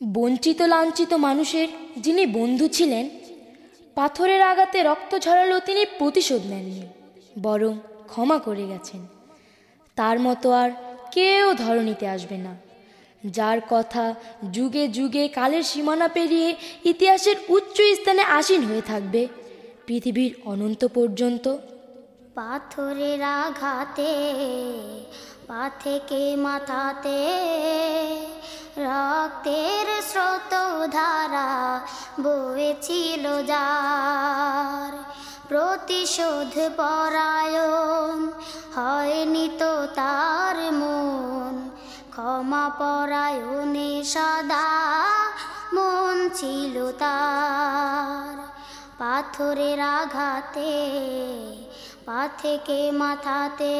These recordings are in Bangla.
বঞ্চিত লাঞ্ছিত মানুষের যিনি বন্ধু ছিলেন, পাথরের আঘাতে রক্ত ঝরালো তিনি প্রতিশোধ নেননি, বরং ক্ষমা করে গেছেন। তার মতো আর কেউ ধরণীতে আসবে না, যার কথা যুগে যুগে কালের সীমানা পেরিয়ে ইতিহাসের উচ্চ স্থানে আসীন হয়ে থাকবে পৃথিবীর অনন্ত পর্যন্ত। পাথরের আঘাতে, পা থেকে মাথাতে রক্তের স্রোত ধারা বয়েছিল যার প্রতিশোধ পরায়ণ। হয়নি তো তার মন, ক্ষমা পরায়ণে সদা মন ছিল তার। পাথরের আঘাতে পা থেকে মাথাতে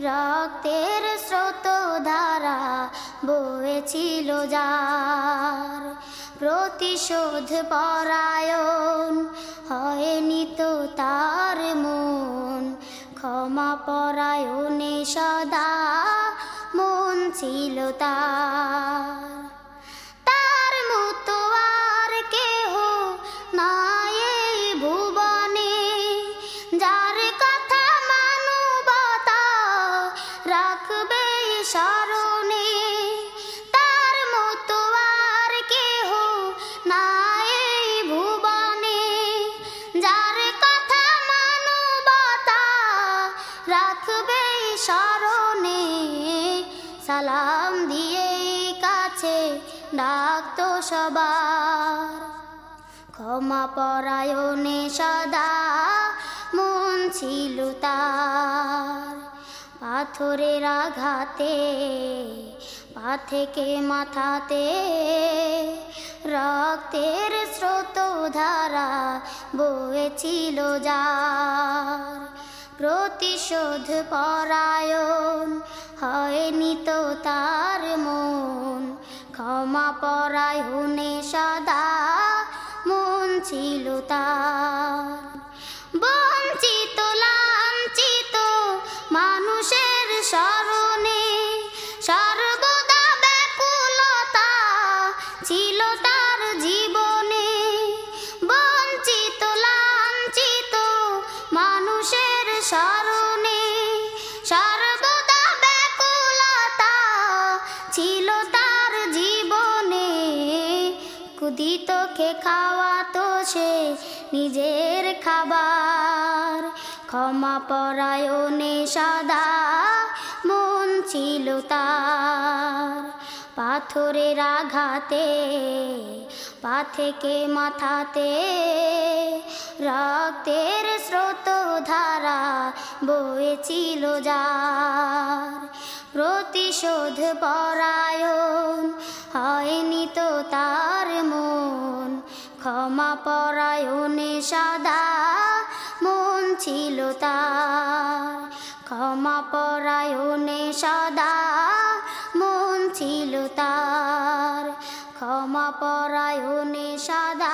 রক্তের বয়েছিল যার প্রতিশোধ পরায়ণ। হয়নি তো তার মন, ক্ষমা পরায়ণে সদা মন ছিল তার। তার মতো আর কেহ নাই ভুবনে, যার কথা মানবতা রাখবে স্মরণে স্মরণে সালাম দিয়ে কাছে ডাকতো সবার। ক্ষমা পরায়ণে সদা মন ছিল তার। পাথরের আঘাতে পা থেকে মাথাতে, রক্তের স্রোত ধারা বয়েছিল যার। প্রতিশোধ পরায়ণ হয়নি তো তার মন। ক্ষমা পরায়ণে সদা মন ছিল তার। বঞ্চিত, লাঞ্ছিত মানুষের স্মরণে সর্বদা ব্যাকুলতা ছিল তার জীবনে। স্মরণে সর্বদা ব্যাকুলতা ছিল তার জীবনে। সে নিজের খাবার। ক্ষমা পরায়ণে সদা মন ছিল তার। পাথরের আঘাতে পা থেকে মাথাতে, রক্তের স্রোত বয়েছিল যার প্রতিশোধ পরায়ণ। হয়নি তো তার মন, ক্ষমা পরায়ণে সদা মন ছিল তার। ক্ষমা পরায়ণে সদা মন ছিল তার। ক্ষমা পরায়ণে সদা